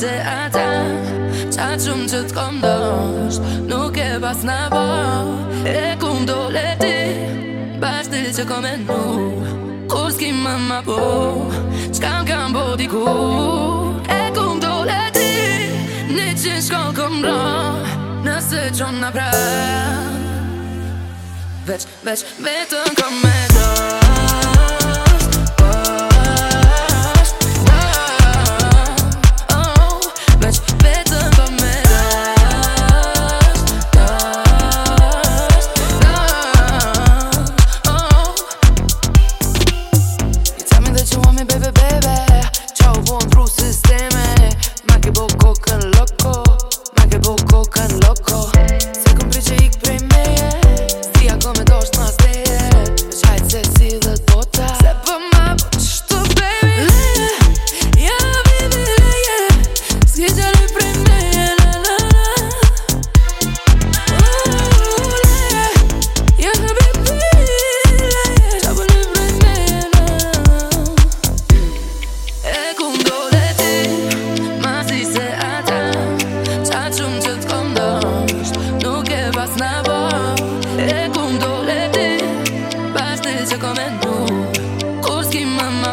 se ata Qa qëmë që të kom dosh Nuk e pas në bo E ku më dole ti Bash të që kom e nu Kur s'ki më më po Qka më kam po di ku E ku më dole ti Në që në shkoll kom ro Nëse qonë në pra Veç, veç, vetën kom e dosh